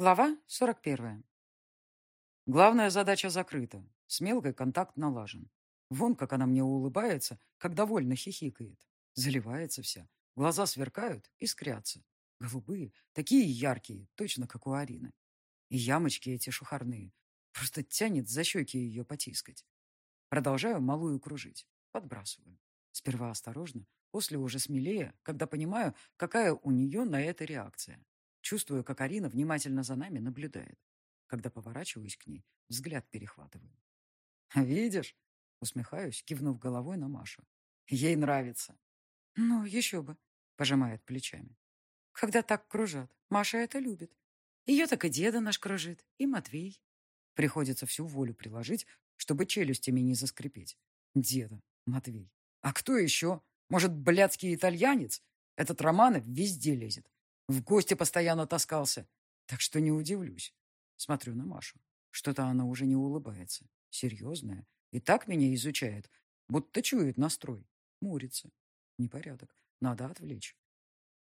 Глава 41. Главная задача закрыта. С мелкой контакт налажен. Вон, как она мне улыбается, как довольно хихикает. Заливается вся. Глаза сверкают, искрятся. Голубые, такие яркие, точно как у Арины. И ямочки эти шухарные. Просто тянет за щеки ее потискать. Продолжаю малую кружить. Подбрасываю. Сперва осторожно, после уже смелее, когда понимаю, какая у нее на это реакция. Чувствую, как Арина внимательно за нами наблюдает. Когда поворачиваюсь к ней, взгляд перехватываю. «Видишь?» — усмехаюсь, кивнув головой на Машу. «Ей нравится». «Ну, еще бы», — пожимает плечами. «Когда так кружат, Маша это любит. Ее так и деда наш кружит, и Матвей». Приходится всю волю приложить, чтобы челюстями не заскрипеть. Деда, Матвей. А кто еще? Может, блядский итальянец? Этот Романов везде лезет. В гости постоянно таскался. Так что не удивлюсь. Смотрю на Машу. Что-то она уже не улыбается. Серьезная. И так меня изучает. Будто чует настрой. Мурится. Непорядок. Надо отвлечь.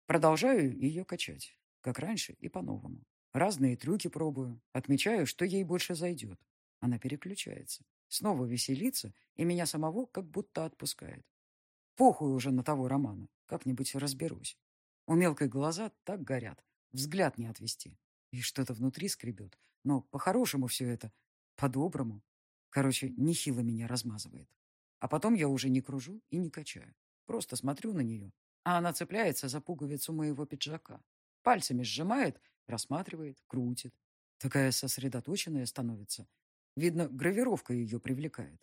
Продолжаю ее качать. Как раньше и по-новому. Разные трюки пробую. Отмечаю, что ей больше зайдет. Она переключается. Снова веселится, и меня самого как будто отпускает. Похуй уже на того романа. Как-нибудь разберусь. У мелкой глаза так горят, взгляд не отвести. И что-то внутри скребет. Но по-хорошему все это, по-доброму. Короче, нехило меня размазывает. А потом я уже не кружу и не качаю. Просто смотрю на нее, а она цепляется за пуговицу моего пиджака. Пальцами сжимает, рассматривает, крутит. Такая сосредоточенная становится. Видно, гравировка ее привлекает.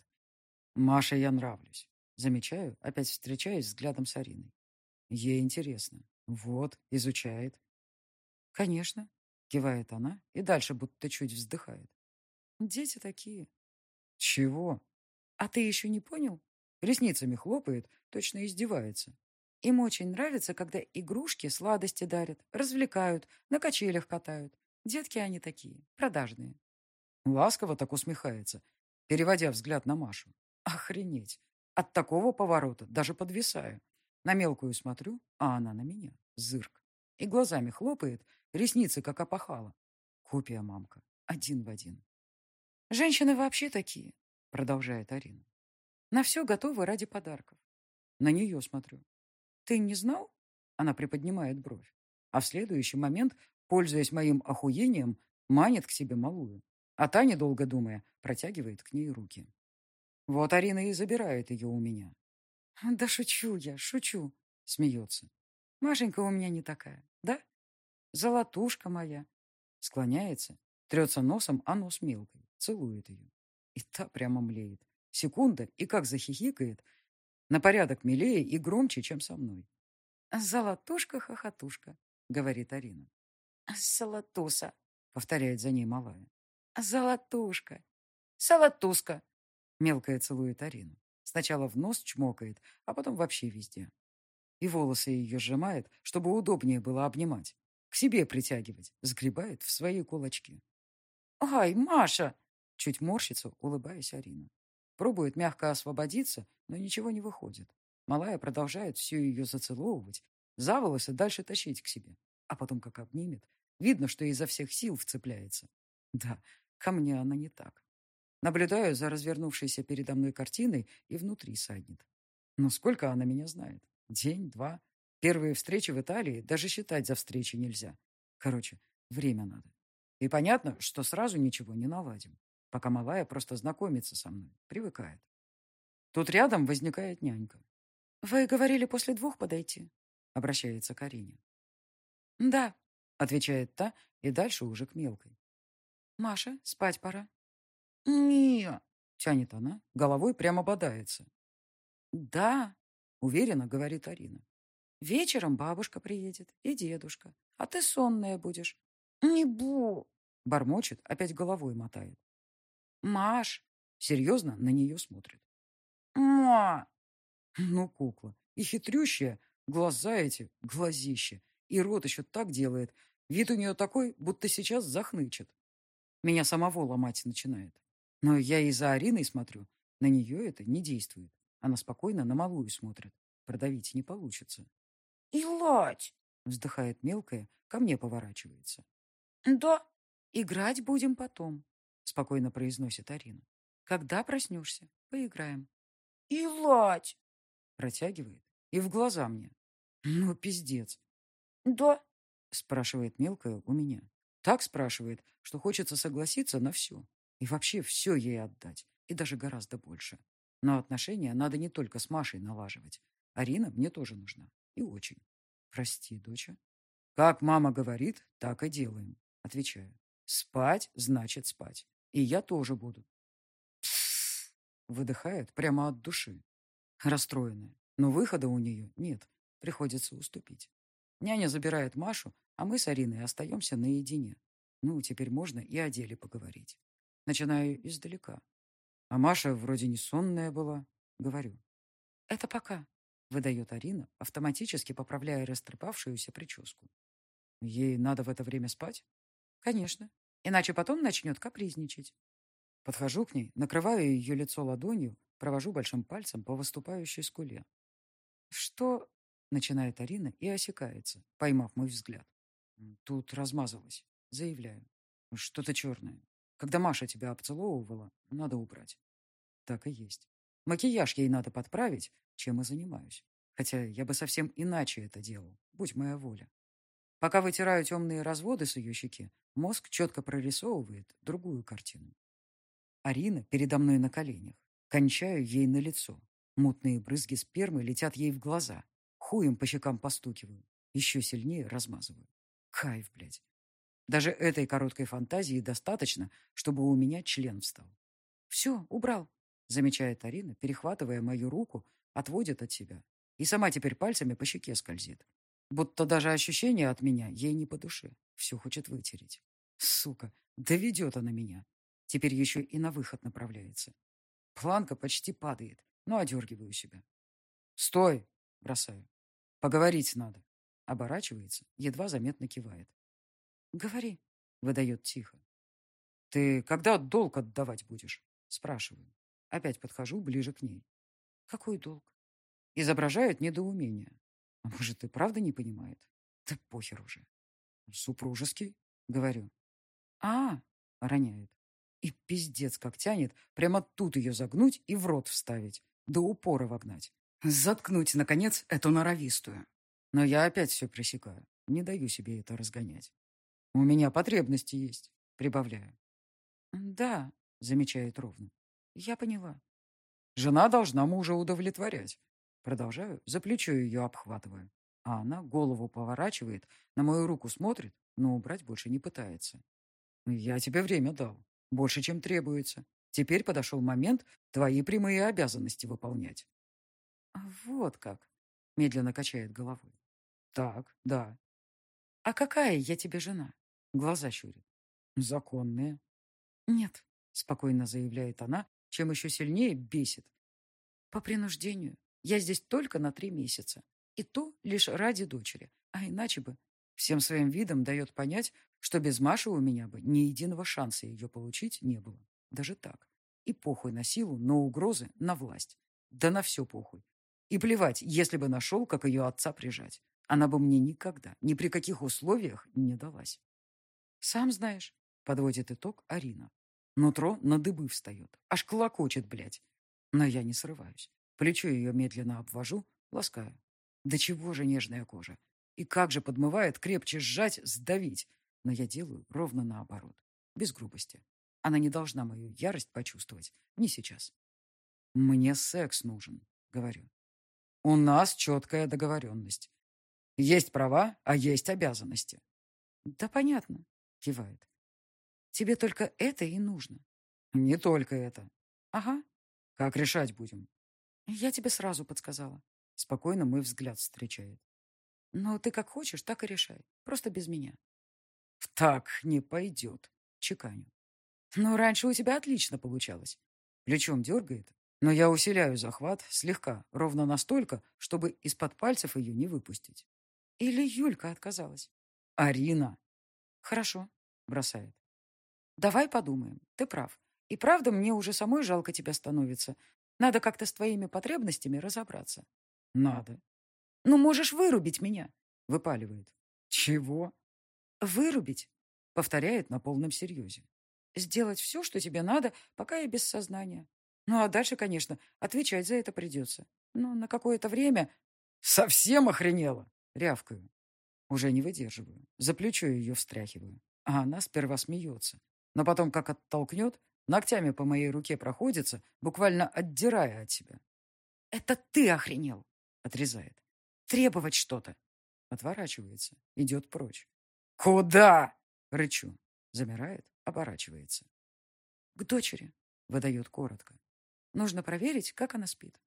Маше я нравлюсь. Замечаю, опять встречаюсь взглядом с Ариной. Ей интересно. Вот, изучает. Конечно, кивает она и дальше будто чуть вздыхает. Дети такие. Чего? А ты еще не понял? Ресницами хлопает, точно издевается. Им очень нравится, когда игрушки сладости дарят, развлекают, на качелях катают. Детки они такие, продажные. Ласково так усмехается, переводя взгляд на Машу. Охренеть. От такого поворота даже подвисаю. На мелкую смотрю, а она на меня. Зырк. И глазами хлопает, ресницы как опахала. Копия мамка. Один в один. Женщины вообще такие, продолжает Арина. На все готовы ради подарков. На нее смотрю. Ты не знал? Она приподнимает бровь. А в следующий момент, пользуясь моим охуением, манит к себе малую. А та, недолго думая, протягивает к ней руки. Вот Арина и забирает ее у меня. Да шучу я, шучу, смеется. Машенька у меня не такая, да? Золотушка моя. Склоняется, трется носом, а нос мелкой, целует ее. И та прямо млеет. Секунда, и как захихикает, на порядок милее и громче, чем со мной. «Золотушка-хохотушка», — говорит Арина. «Золотуса», — повторяет за ней малая. «Золотушка». «Золотуска», — мелкая целует Арину. Сначала в нос чмокает, а потом вообще везде. И волосы ее сжимает, чтобы удобнее было обнимать. К себе притягивать, сгребает в свои кулачки. «Ай, Маша!» Чуть морщится, улыбаясь Арина. Пробует мягко освободиться, но ничего не выходит. Малая продолжает всю ее зацеловывать, за волосы дальше тащить к себе. А потом как обнимет. Видно, что изо всех сил вцепляется. Да, ко мне она не так. Наблюдаю за развернувшейся передо мной картиной и внутри саднет. Но сколько она меня знает? День, два. Первые встречи в Италии даже считать за встречи нельзя. Короче, время надо. И понятно, что сразу ничего не наладим, пока малая просто знакомится со мной, привыкает. Тут рядом возникает нянька. «Вы говорили после двух подойти?» — обращается к Арине. «Да», — отвечает та, и дальше уже к мелкой. «Маша, спать пора». «Не!» — тянет она, головой прямо бодается. «Да», — уверенно говорит Арина. «Вечером бабушка приедет и дедушка, а ты сонная будешь». «Не бу!» — бормочет, опять головой мотает. «Маш!» — серьезно на нее смотрит. «Ма!» Ну, кукла. И хитрющая. Глаза эти, глазища. И рот еще так делает. Вид у нее такой, будто сейчас захнычет. Меня самого ломать начинает. Но я и за Ариной смотрю. На нее это не действует. Она спокойно на малую смотрит. Продавить не получится. «Илать!» — вздыхает мелкая, ко мне поворачивается. «Да?» «Играть будем потом», — спокойно произносит Арина. «Когда проснешься, поиграем». «И лать!» — протягивает. И в глаза мне. «Ну, пиздец». «Да?» — спрашивает мелкая у меня. Так спрашивает, что хочется согласиться на все. И вообще все ей отдать. И даже гораздо больше. Но отношения надо не только с Машей налаживать. Арина мне тоже нужна. И очень. Прости, доча. Как мама говорит, так и делаем. Отвечаю. Спать значит спать. И я тоже буду. Выдыхает прямо от души. Расстроенная. Но выхода у нее нет. Приходится уступить. Няня забирает Машу, а мы с Ариной остаемся наедине. Ну, теперь можно и о деле поговорить. Начинаю издалека. А Маша вроде не сонная была. Говорю. Это пока, выдает Арина, автоматически поправляя растрепавшуюся прическу. Ей надо в это время спать? Конечно. Иначе потом начнет капризничать. Подхожу к ней, накрываю ее лицо ладонью, провожу большим пальцем по выступающей скуле. «Что?» — начинает Арина и осекается, поймав мой взгляд. Тут размазалась. Заявляю. Что-то черное. Когда Маша тебя обцеловывала, надо убрать. Так и есть. Макияж ей надо подправить, чем и занимаюсь. Хотя я бы совсем иначе это делал, будь моя воля. Пока вытираю темные разводы с ее щеки, мозг четко прорисовывает другую картину. Арина передо мной на коленях. Кончаю ей на лицо. Мутные брызги спермы летят ей в глаза. Хуем по щекам постукиваю. Еще сильнее размазываю. Кайф, блядь. Даже этой короткой фантазии достаточно, чтобы у меня член встал. «Все, убрал», — замечает Арина, перехватывая мою руку, отводит от себя. И сама теперь пальцами по щеке скользит. Будто даже ощущение от меня ей не по душе. Все хочет вытереть. Сука, доведет она меня. Теперь еще и на выход направляется. Планка почти падает, но одергиваю себя. «Стой!» — бросаю. «Поговорить надо». Оборачивается, едва заметно кивает. «Говори», — выдает тихо. «Ты когда долг отдавать будешь?» — спрашиваю. Опять подхожу ближе к ней. «Какой долг?» Изображает недоумение. А может, и правда не понимает? Да похер уже. Супружеский, говорю. А, роняет. И пиздец как тянет прямо тут ее загнуть и в рот вставить. До упора вогнать. Заткнуть, наконец, эту норовистую. Но я опять все пресекаю. Не даю себе это разгонять. У меня потребности есть, прибавляю. Да, замечает ровно. Я поняла. Жена должна мужа удовлетворять. Продолжаю, за плечо ее обхватываю. А она голову поворачивает, на мою руку смотрит, но убрать больше не пытается. Я тебе время дал. Больше, чем требуется. Теперь подошел момент твои прямые обязанности выполнять. Вот как. Медленно качает головой. Так, да. А какая я тебе жена? Глаза щурит. Законная. Нет, спокойно заявляет она, чем еще сильнее бесит. По принуждению. Я здесь только на три месяца. И то лишь ради дочери. А иначе бы всем своим видом дает понять, что без Маши у меня бы ни единого шанса ее получить не было. Даже так. И похуй на силу, на угрозы, на власть. Да на все похуй. И плевать, если бы нашел, как ее отца прижать. Она бы мне никогда, ни при каких условиях не далась. Сам знаешь, подводит итог Арина. Нутро на дыбы встает. Аж клокочет, блядь. Но я не срываюсь. Плечо ее медленно обвожу, ласкаю. Да чего же нежная кожа? И как же подмывает крепче сжать, сдавить. Но я делаю ровно наоборот. Без грубости. Она не должна мою ярость почувствовать. Не сейчас. Мне секс нужен, говорю. У нас четкая договоренность. Есть права, а есть обязанности. Да понятно, кивает. Тебе только это и нужно. Не только это. Ага. Как решать будем? Я тебе сразу подсказала. Спокойно мой взгляд встречает. Но ты как хочешь, так и решай. Просто без меня. Так не пойдет, чеканю. Но раньше у тебя отлично получалось. Плечом дергает, но я усиляю захват слегка, ровно настолько, чтобы из-под пальцев ее не выпустить. Или Юлька отказалась. Арина. Хорошо, бросает. Давай подумаем. Ты прав. И правда, мне уже самой жалко тебя становится. Надо как-то с твоими потребностями разобраться. Надо. Ну, можешь вырубить меня, выпаливает. Чего? Вырубить? Повторяет на полном серьезе. Сделать все, что тебе надо, пока я без сознания. Ну, а дальше, конечно, отвечать за это придется. Но на какое-то время... Совсем охренела! Рявкаю. Уже не выдерживаю. За плечо ее встряхиваю. А она сперва смеется. Но потом, как оттолкнет, ногтями по моей руке проходится, буквально отдирая от себя. «Это ты охренел!» — отрезает. «Требовать что-то!» Отворачивается, идет прочь. «Куда?» — рычу. Замирает, оборачивается. «К дочери», — выдает коротко. «Нужно проверить, как она спит».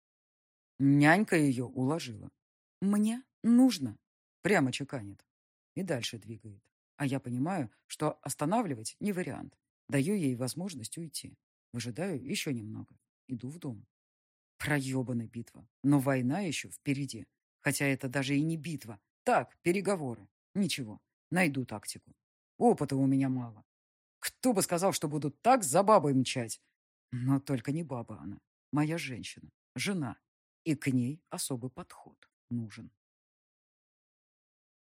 Нянька ее уложила. «Мне нужно», — прямо чеканит. И дальше двигает. А я понимаю, что останавливать не вариант. Даю ей возможность уйти. Выжидаю еще немного. Иду в дом. Проебана битва. Но война еще впереди. Хотя это даже и не битва. Так, переговоры. Ничего. Найду тактику. Опыта у меня мало. Кто бы сказал, что буду так за бабой мчать? Но только не баба она. Моя женщина. Жена. И к ней особый подход нужен.